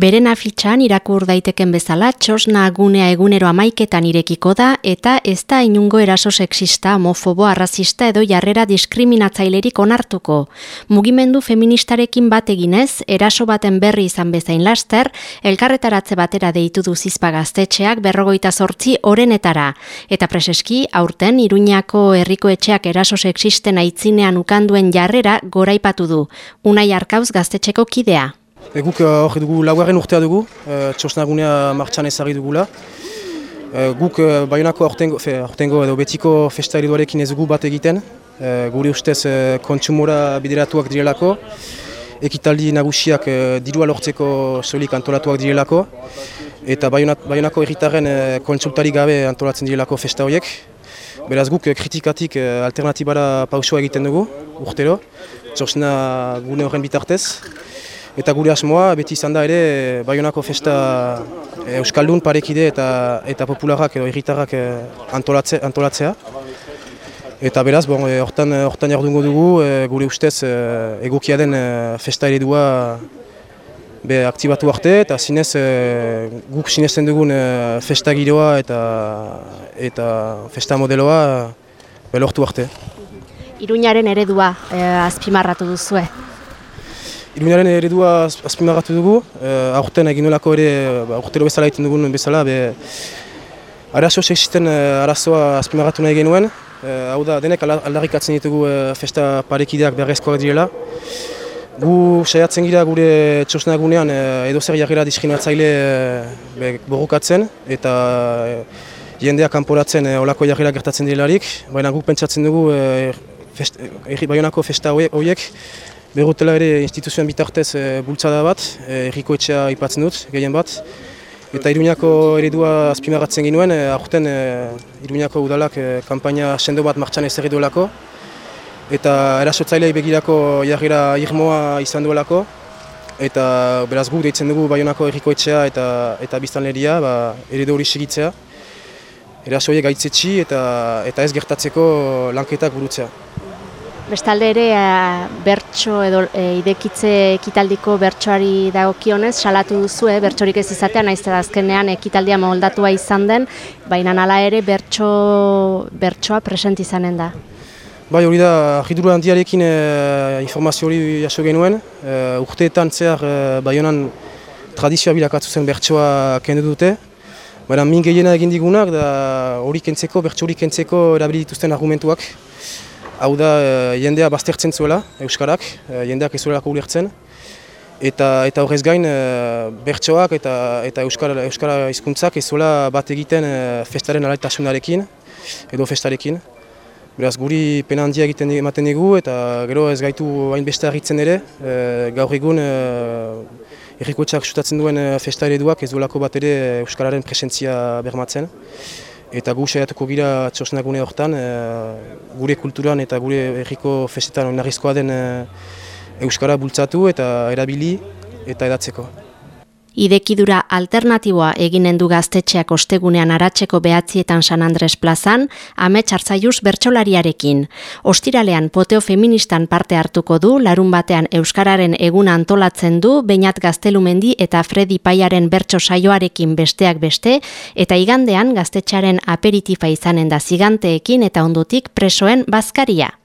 Beren afitxan irakur daiteken bezala, txosna agunea egunero amaiketan irekiko da, eta ez da inungo eraso sexista, homofobo, arrazista edo jarrera diskriminatzailerik onartuko. Mugimendu feministarekin bat eginez, eraso baten berri izan bezain laster, elkarretaratze batera deitu du zizpa gaztetxeak berrogoita sortzi orenetara. Eta preseski, aurten, iruñako herriko etxeak eraso sexisten aitzinean ukanduen jarrera goraipatu du. Unai arkauz gaztetxeko kidea. E, guk eh, hor dugu laugarren urtea dugu, e, txosnagunea martxan ezari dugula. E, guk e, baionako aurtengo, edo betiko festa ereduarekin ez dugu bat egiten. E, guri ustez e, kontsumora bideratuak direlako. Ekitaldi nagusiak e, dirua lortzeko solik antolatuak direlako. Eta baionako erritaren e, konsultari gabe antolatzen direlako festa horiek. Beraz guk kritikatik alternatibara pausua egiten dugu, urtero. Txosna gune horren bitartez. Eta gure asmoa beti izan da ere Baionako festa e, Euskaldun parekide eta eta popularak edo irritarrak e, antolatze, antolatzea. Eta beraz, bon, e, hortan, hortan jardungo dugu, gure ustez egokia den festa eredua be, aktibatu arte, eta zinez guk sinesten dugun festa giroa eta, eta festa modeloa be, lortu arte. Iruñaren eredua e, azpimarratu duzue. Iruñaren eredua azpimarratu dugu, eh, aurten egin nolako ere, ba, urtero bezala egiten dugun bezala, be, arazo sexisten eh, arazoa azpimarratu nahi genuen. Eh, hau da, denek aldarrikatzen ditugu eh, festa parekideak berrezkoak direla. Gu saiatzen gira gure txosnagunean edo zer jarrera diskriminatzaile eh, borrokatzen eta eh, jendeak kanporatzen eh, olako jarrera gertatzen direlarik. Baina guk pentsatzen dugu eh, fest, eh, Baionako festa horiek Berrotela ere instituzioan bitartez e, bultzada bat, e, erriko etxea ipatzen dut, gehien bat. Eta Iruñako eredua azpimarratzen ginuen, e, aurten e, Iruñako udalak e, kampaina sendo bat martxan ez duelako. Eta erasotzailei begirako jarrera irmoa izan duelako. Eta beraz gu deitzen dugu Baionako erriko etxea eta, eta biztanleria ba, eredu hori segitzea. Erasoiek gaitzetsi eta, eta ez gertatzeko lanketak burutzea. Bestalde ere e, bertso edo e, idekitze ekitaldiko bertsoari dagokionez salatu duzue bertsorik ez izatea naiz eta azkenean ekitaldia moldatua izan den, baina hala ere bertso bertsoa present izanen da. Bai, hori da, argidura handiarekin e, informazio hori jaso genuen. E, urteetan zehar e, bai honan tradizioa bilakatzu zen bertsoa kendu dute. Baina min gehiena egin digunak, da hori kentzeko, bertso hori kentzeko erabili dituzten argumentuak. Hau da, eh, jendea baztertzen zuela, Euskarak, eh, jendeak ez zuelako ulertzen. Eta, eta horrez gain, eh, bertsoak eta, eta Euskara, Euskara izkuntzak ez zuela bat egiten festaren alaitasunarekin, edo festarekin. Beraz, guri pena handia egiten ematen dugu eta gero ez gaitu hain beste harritzen ere. gaur egun, e, errikoetxak sutatzen duen festa ereduak ez duelako bat ere Euskararen presentzia bermatzen eta gu saiatuko gira txosnagune hortan, e, gure kulturan eta gure herriko festetan onarrizkoa den e, Euskara bultzatu eta erabili eta edatzeko. Idekidura alternatiboa eginen du gaztetxeak ostegunean aratzeko behatzietan San Andres plazan, ame txartzaiuz bertsolariarekin. Ostiralean poteo feministan parte hartuko du, larun batean Euskararen egun antolatzen du, bainat gaztelumendi eta Fredi Paiaren bertso saioarekin besteak beste, eta igandean gaztetxaren aperitifa izanen da ziganteekin eta ondotik presoen bazkaria.